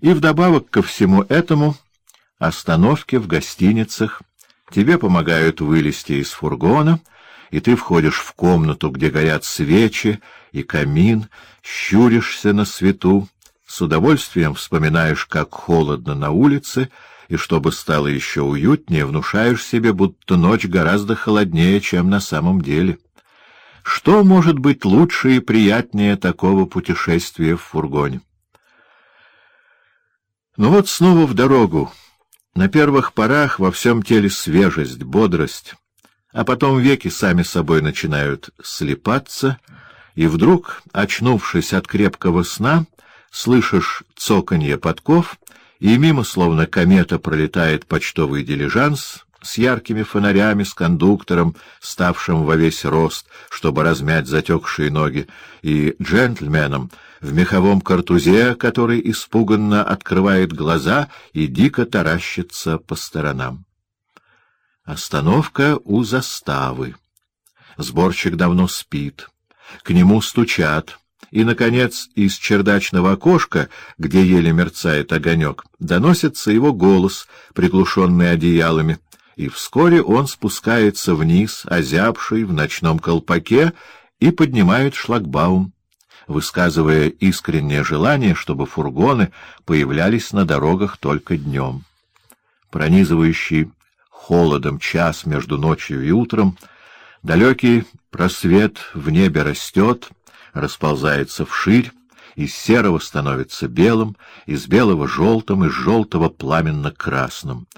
И вдобавок ко всему этому остановки в гостиницах тебе помогают вылезти из фургона, и ты входишь в комнату, где горят свечи и камин, щуришься на свету, с удовольствием вспоминаешь, как холодно на улице, и чтобы стало еще уютнее, внушаешь себе, будто ночь гораздо холоднее, чем на самом деле. Что может быть лучше и приятнее такого путешествия в фургоне? Ну вот снова в дорогу. На первых порах во всем теле свежесть, бодрость, а потом веки сами собой начинают слепаться, и вдруг, очнувшись от крепкого сна, слышишь цоканье подков, и мимо, словно комета, пролетает почтовый дилижанс с яркими фонарями, с кондуктором, ставшим во весь рост, чтобы размять затекшие ноги, и джентльменом в меховом картузе, который испуганно открывает глаза и дико таращится по сторонам. Остановка у заставы. Сборщик давно спит. К нему стучат. И, наконец, из чердачного окошка, где еле мерцает огонек, доносится его голос, приглушенный одеялами, и вскоре он спускается вниз, озябший в ночном колпаке, и поднимает шлагбаум, высказывая искреннее желание, чтобы фургоны появлялись на дорогах только днем. Пронизывающий холодом час между ночью и утром, далекий просвет в небе растет, расползается вширь, из серого становится белым, из белого — желтым, из желтого — пламенно-красным.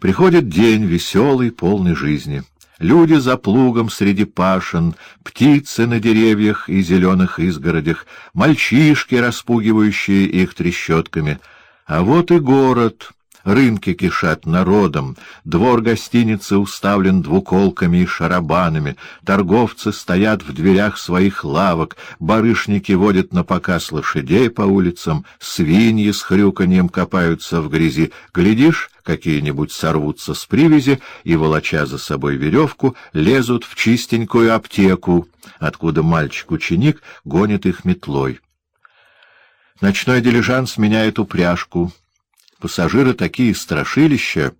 Приходит день веселый, полный жизни. Люди за плугом среди пашен, птицы на деревьях и зеленых изгородях, мальчишки, распугивающие их трещотками. А вот и город — Рынки кишат народом, двор гостиницы уставлен двуколками и шарабанами, торговцы стоят в дверях своих лавок, барышники водят на показ лошадей по улицам, свиньи с хрюканьем копаются в грязи. Глядишь, какие-нибудь сорвутся с привязи и, волоча за собой веревку, лезут в чистенькую аптеку, откуда мальчик-ученик гонит их метлой. Ночной дилижанс меняет упряжку — Пассажиры такие страшилища,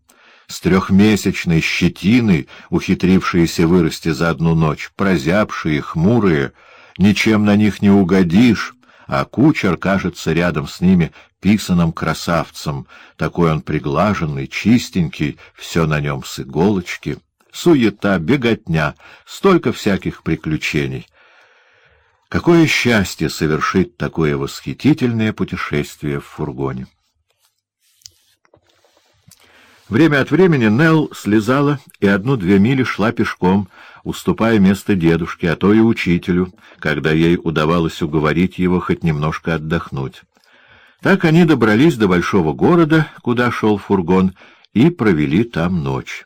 с трехмесячной щетиной, ухитрившиеся вырасти за одну ночь, прозябшие, хмурые, ничем на них не угодишь, а кучер кажется рядом с ними писаным красавцем, такой он приглаженный, чистенький, все на нем с иголочки, суета, беготня, столько всяких приключений. Какое счастье совершить такое восхитительное путешествие в фургоне! Время от времени Нелл слезала и одну-две мили шла пешком, уступая место дедушке, а то и учителю, когда ей удавалось уговорить его хоть немножко отдохнуть. Так они добрались до большого города, куда шел фургон, и провели там ночь.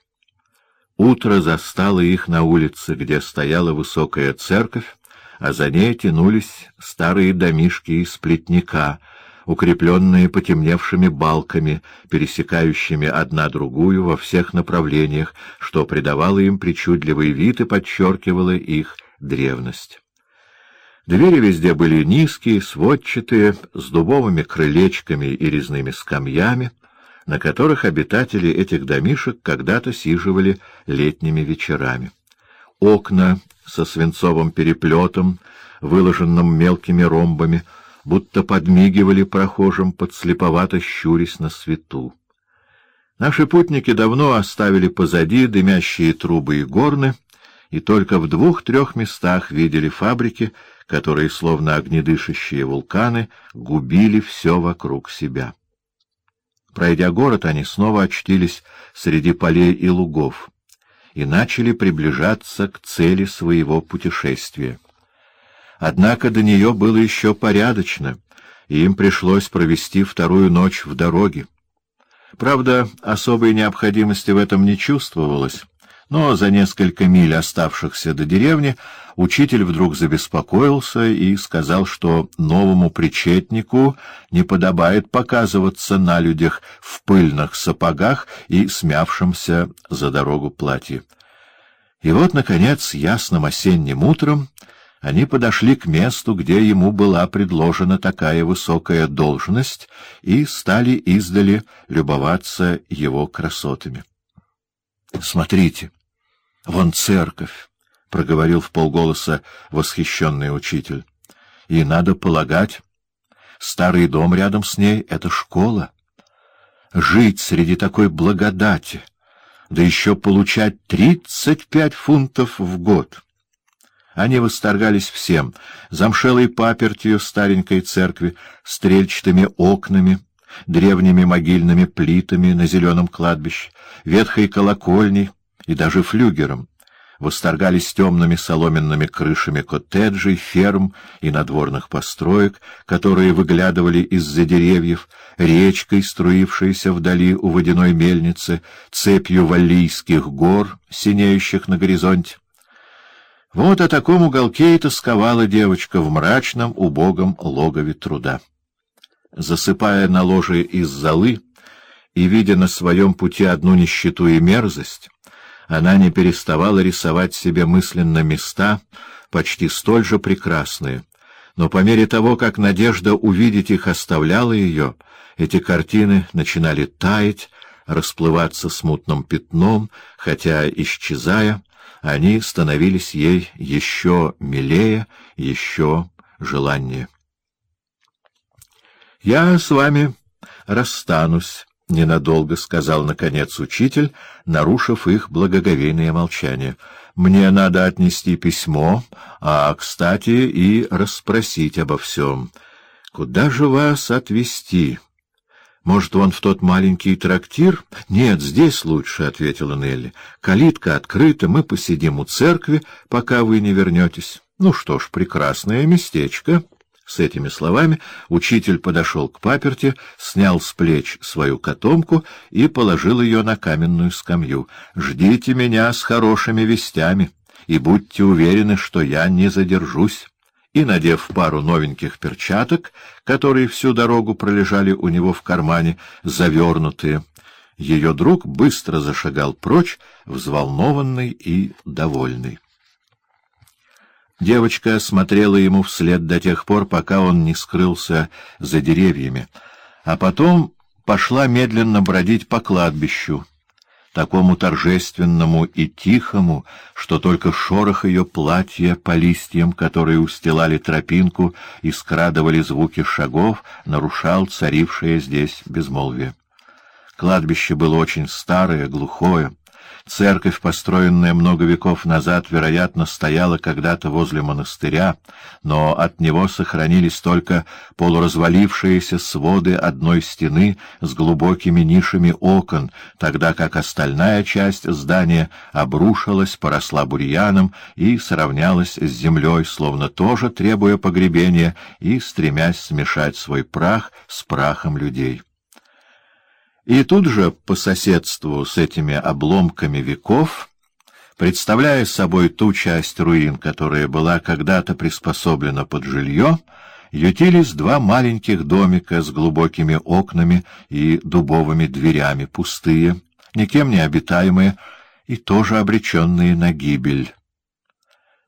Утро застало их на улице, где стояла высокая церковь, а за ней тянулись старые домишки из плетника — укрепленные потемневшими балками, пересекающими одна другую во всех направлениях, что придавало им причудливый вид и подчеркивало их древность. Двери везде были низкие, сводчатые, с дубовыми крылечками и резными скамьями, на которых обитатели этих домишек когда-то сиживали летними вечерами. Окна со свинцовым переплетом, выложенным мелкими ромбами, будто подмигивали прохожим, подслеповато щурясь на свету. Наши путники давно оставили позади дымящие трубы и горны, и только в двух-трех местах видели фабрики, которые, словно огнедышащие вулканы, губили все вокруг себя. Пройдя город, они снова очтились среди полей и лугов и начали приближаться к цели своего путешествия. Однако до нее было еще порядочно, и им пришлось провести вторую ночь в дороге. Правда, особой необходимости в этом не чувствовалось, но за несколько миль, оставшихся до деревни, учитель вдруг забеспокоился и сказал, что новому причетнику не подобает показываться на людях в пыльных сапогах и смявшемся за дорогу платье. И вот, наконец, ясным осенним утром Они подошли к месту, где ему была предложена такая высокая должность, и стали издали любоваться его красотами. — Смотрите, вон церковь, — проговорил в полголоса восхищенный учитель. — И надо полагать, старый дом рядом с ней — это школа. Жить среди такой благодати, да еще получать тридцать пять фунтов в год — они восторгались всем — замшелой папертью старенькой церкви, стрельчатыми окнами, древними могильными плитами на зеленом кладбище, ветхой колокольней и даже флюгером. Восторгались темными соломенными крышами коттеджей, ферм и надворных построек, которые выглядывали из-за деревьев, речкой, струившейся вдали у водяной мельницы, цепью валлийских гор, синеющих на горизонте. Вот о таком уголке и тосковала девочка в мрачном, убогом логове труда. Засыпая на ложе из золы и видя на своем пути одну нищету и мерзость, она не переставала рисовать себе мысленно места, почти столь же прекрасные. Но по мере того, как надежда увидеть их оставляла ее, эти картины начинали таять, расплываться смутным пятном, хотя, исчезая, они становились ей еще милее, еще желаннее. «Я с вами расстанусь», — ненадолго сказал, наконец, учитель, нарушив их благоговейное молчание. «Мне надо отнести письмо, а, кстати, и расспросить обо всем. Куда же вас отвезти?» Может, он в тот маленький трактир? — Нет, здесь лучше, — ответила Нелли. — Калитка открыта, мы посидим у церкви, пока вы не вернетесь. Ну что ж, прекрасное местечко. С этими словами учитель подошел к паперти, снял с плеч свою котомку и положил ее на каменную скамью. — Ждите меня с хорошими вестями и будьте уверены, что я не задержусь и, надев пару новеньких перчаток, которые всю дорогу пролежали у него в кармане, завернутые, ее друг быстро зашагал прочь, взволнованный и довольный. Девочка смотрела ему вслед до тех пор, пока он не скрылся за деревьями, а потом пошла медленно бродить по кладбищу, такому торжественному и тихому, что только шорох ее платья по листьям, которые устилали тропинку и скрадывали звуки шагов, нарушал царившее здесь безмолвие. Кладбище было очень старое, глухое, Церковь, построенная много веков назад, вероятно, стояла когда-то возле монастыря, но от него сохранились только полуразвалившиеся своды одной стены с глубокими нишами окон, тогда как остальная часть здания обрушилась, поросла бурьяном и сравнялась с землей, словно тоже требуя погребения и стремясь смешать свой прах с прахом людей. И тут же, по соседству с этими обломками веков, представляя собой ту часть руин, которая была когда-то приспособлена под жилье, ютились два маленьких домика с глубокими окнами и дубовыми дверями, пустые, никем не обитаемые и тоже обреченные на гибель.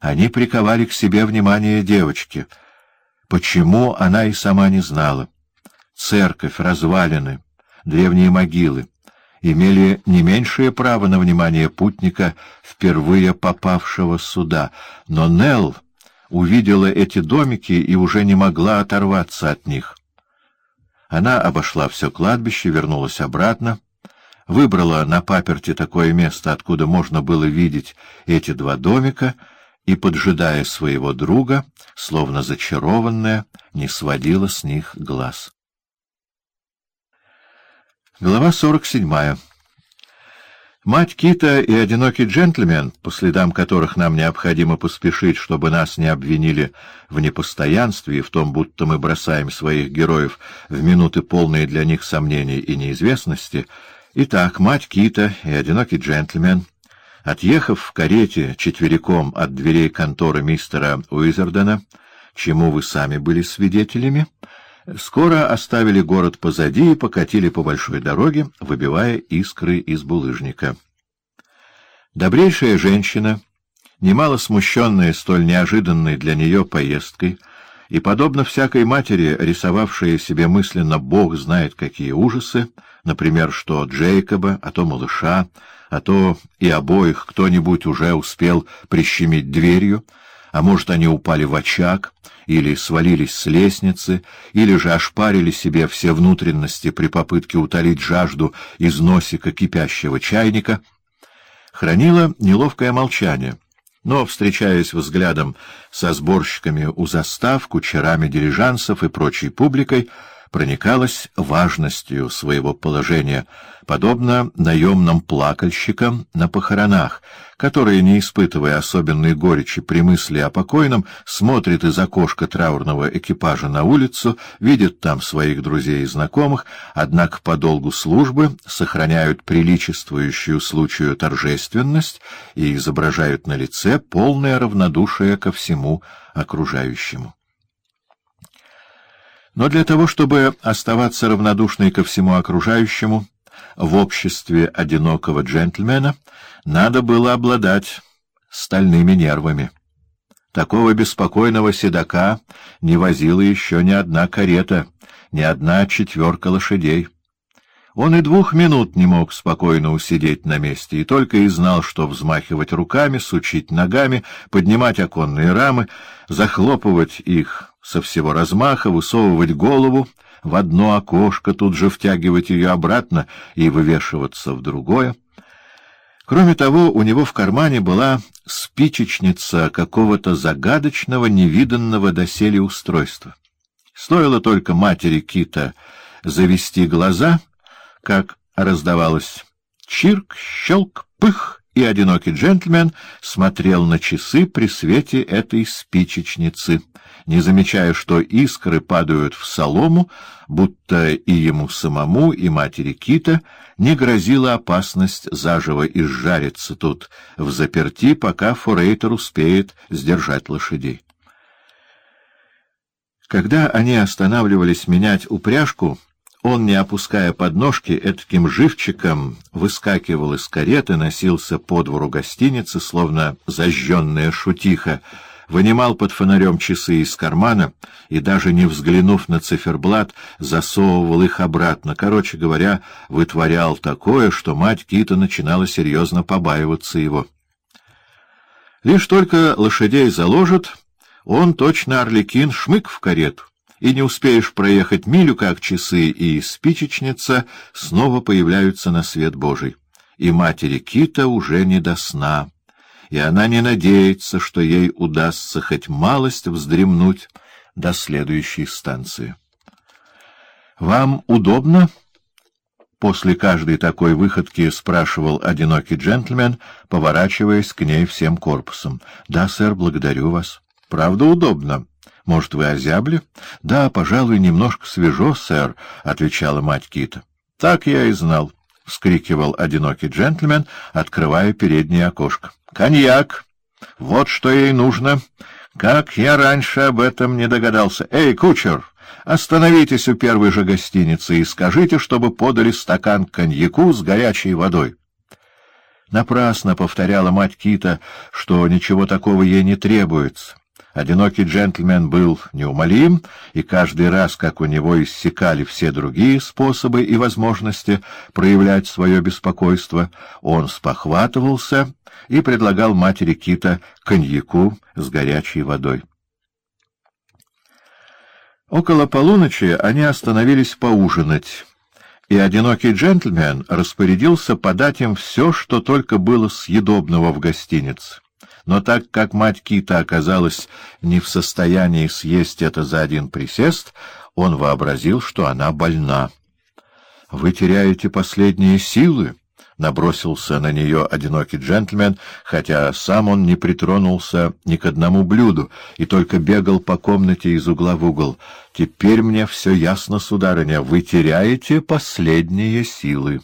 Они приковали к себе внимание девочки. Почему, она и сама не знала. Церковь, развалины — древние могилы, имели не меньшее право на внимание путника, впервые попавшего сюда. Но Нелл увидела эти домики и уже не могла оторваться от них. Она обошла все кладбище, вернулась обратно, выбрала на паперте такое место, откуда можно было видеть эти два домика, и, поджидая своего друга, словно зачарованная, не сводила с них глаз. Глава 47. Мать Кита и одинокий джентльмен, по следам которых нам необходимо поспешить, чтобы нас не обвинили в непостоянстве и в том, будто мы бросаем своих героев в минуты полные для них сомнений и неизвестности. Итак, мать Кита и одинокий джентльмен, отъехав в карете четвериком от дверей конторы мистера Уизердена, чему вы сами были свидетелями, Скоро оставили город позади и покатили по большой дороге, выбивая искры из булыжника. Добрейшая женщина, Немало смущенная столь неожиданной для нее поездкой, и, подобно всякой матери, рисовавшей себе мысленно «Бог знает какие ужасы», например, что Джейкоба, а то малыша, а то и обоих кто-нибудь уже успел прищемить дверью, а может, они упали в очаг, или свалились с лестницы, или же ошпарили себе все внутренности при попытке утолить жажду из носика кипящего чайника, хранила неловкое молчание, но, встречаясь взглядом со сборщиками у застав, кучерами дирижансов и прочей публикой, проникалась важностью своего положения, подобно наемным плакальщикам на похоронах, которые, не испытывая особенной горечи при мысли о покойном, смотрят из окошка траурного экипажа на улицу, видят там своих друзей и знакомых, однако по долгу службы сохраняют приличествующую случаю торжественность и изображают на лице полное равнодушие ко всему окружающему. Но для того, чтобы оставаться равнодушной ко всему окружающему, в обществе одинокого джентльмена надо было обладать стальными нервами. Такого беспокойного седока не возила еще ни одна карета, ни одна четверка лошадей. Он и двух минут не мог спокойно усидеть на месте, и только и знал, что взмахивать руками, сучить ногами, поднимать оконные рамы, захлопывать их со всего размаха, высовывать голову в одно окошко, тут же втягивать ее обратно и вывешиваться в другое. Кроме того, у него в кармане была спичечница какого-то загадочного, невиданного доселе устройства. Стоило только матери Кита завести глаза, как раздавалось чирк, щелк, пых, и одинокий джентльмен смотрел на часы при свете этой спичечницы, не замечая, что искры падают в солому, будто и ему самому, и матери Кита не грозила опасность заживо изжариться тут в заперти, пока форейтер успеет сдержать лошадей. Когда они останавливались менять упряжку, он, не опуская подножки, этаким живчиком выскакивал из кареты, носился по двору гостиницы, словно зажженная шутиха, вынимал под фонарем часы из кармана и, даже не взглянув на циферблат, засовывал их обратно. Короче говоря, вытворял такое, что мать Кита начинала серьезно побаиваться его. Лишь только лошадей заложат, он, точно орликин, шмык в карету и не успеешь проехать милю, как часы и спичечница снова появляются на свет Божий. И матери Кита уже не до сна, и она не надеется, что ей удастся хоть малость вздремнуть до следующей станции. «Вам удобно?» После каждой такой выходки спрашивал одинокий джентльмен, поворачиваясь к ней всем корпусом. — Да, сэр, благодарю вас. — Правда, удобно. — Может, вы озябли? — Да, пожалуй, немножко свежо, сэр, — отвечала мать Кита. — Так я и знал, — вскрикивал одинокий джентльмен, открывая переднее окошко. — Коньяк! Вот что ей нужно! Как я раньше об этом не догадался! Эй, кучер! Остановитесь у первой же гостиницы и скажите, чтобы подали стакан коньяку с горячей водой. Напрасно повторяла мать Кита, что ничего такого ей не требуется. Одинокий джентльмен был неумолим, и каждый раз, как у него иссякали все другие способы и возможности проявлять свое беспокойство, он спохватывался и предлагал матери Кита коньяку с горячей водой. Около полуночи они остановились поужинать, и одинокий джентльмен распорядился подать им все, что только было съедобного в гостинице. Но так как мать Кита оказалась не в состоянии съесть это за один присест, он вообразил, что она больна. — Вы теряете последние силы? — набросился на нее одинокий джентльмен, хотя сам он не притронулся ни к одному блюду и только бегал по комнате из угла в угол. — Теперь мне все ясно, сударыня, вы теряете последние силы.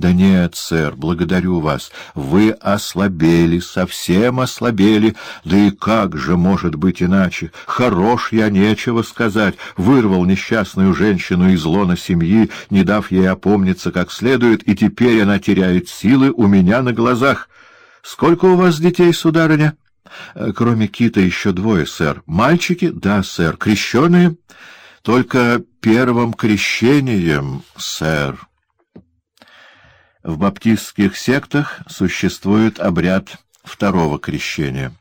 Да нет, сэр, благодарю вас. Вы ослабели, совсем ослабели. Да и как же может быть иначе? Хорош я, нечего сказать. Вырвал несчастную женщину из лона семьи, не дав ей опомниться как следует, и теперь она теряет силы у меня на глазах. — Сколько у вас детей, сударыня? — Кроме Кита еще двое, сэр. — Мальчики? — Да, сэр. — Крещеные? — Только первым крещением, сэр. В баптистских сектах существует обряд второго крещения —